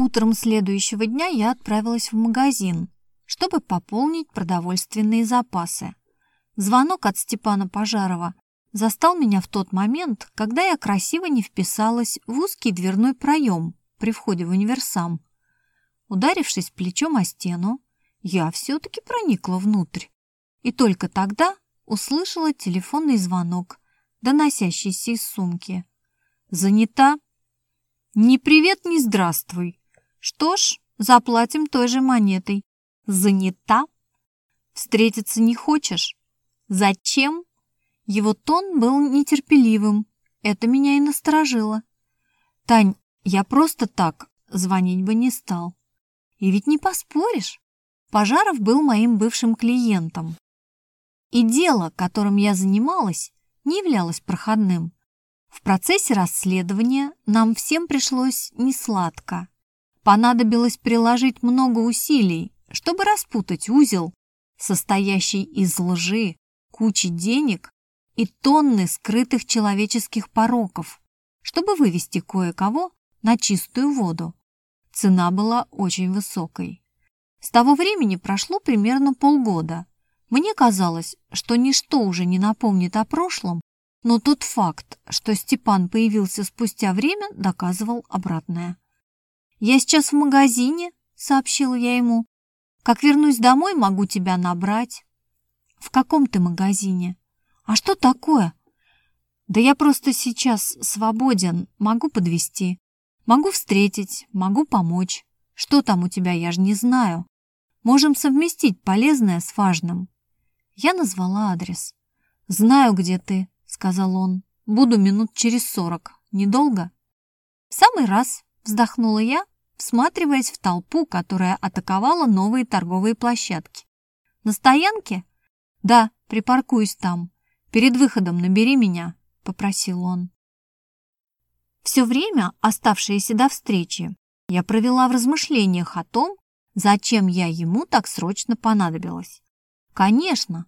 Утром следующего дня я отправилась в магазин, чтобы пополнить продовольственные запасы. Звонок от Степана Пожарова застал меня в тот момент, когда я красиво не вписалась в узкий дверной проем при входе в универсам. Ударившись плечом о стену, я все-таки проникла внутрь. И только тогда услышала телефонный звонок, доносящийся из сумки. «Занята?» «Ни привет, ни здравствуй. Что ж, заплатим той же монетой. Занята? Встретиться не хочешь? Зачем?» Его тон был нетерпеливым. Это меня и насторожило. «Тань, я просто так звонить бы не стал. И ведь не поспоришь. Пожаров был моим бывшим клиентом. И дело, которым я занималась, не являлось проходным. В процессе расследования нам всем пришлось несладко. Понадобилось приложить много усилий, чтобы распутать узел, состоящий из лжи, кучи денег и тонны скрытых человеческих пороков, чтобы вывести кое-кого на чистую воду. Цена была очень высокой. С того времени прошло примерно полгода. Мне казалось, что ничто уже не напомнит о прошлом, но тот факт, что Степан появился спустя время, доказывал обратное. «Я сейчас в магазине», — сообщила я ему. «Как вернусь домой, могу тебя набрать». «В каком ты магазине?» «А что такое?» «Да я просто сейчас свободен, могу подвести. Могу встретить, могу помочь. Что там у тебя, я же не знаю. Можем совместить полезное с важным». Я назвала адрес. «Знаю, где ты», — сказал он. «Буду минут через сорок. Недолго?» «В самый раз», — вздохнула я, всматриваясь в толпу, которая атаковала новые торговые площадки. «На стоянке?» «Да, припаркуюсь там. Перед выходом набери меня», — попросил он. Все время, оставшееся до встречи, я провела в размышлениях о том, зачем я ему так срочно понадобилась. Конечно,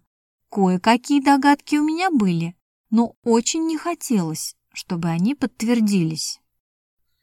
кое-какие догадки у меня были, но очень не хотелось, чтобы они подтвердились.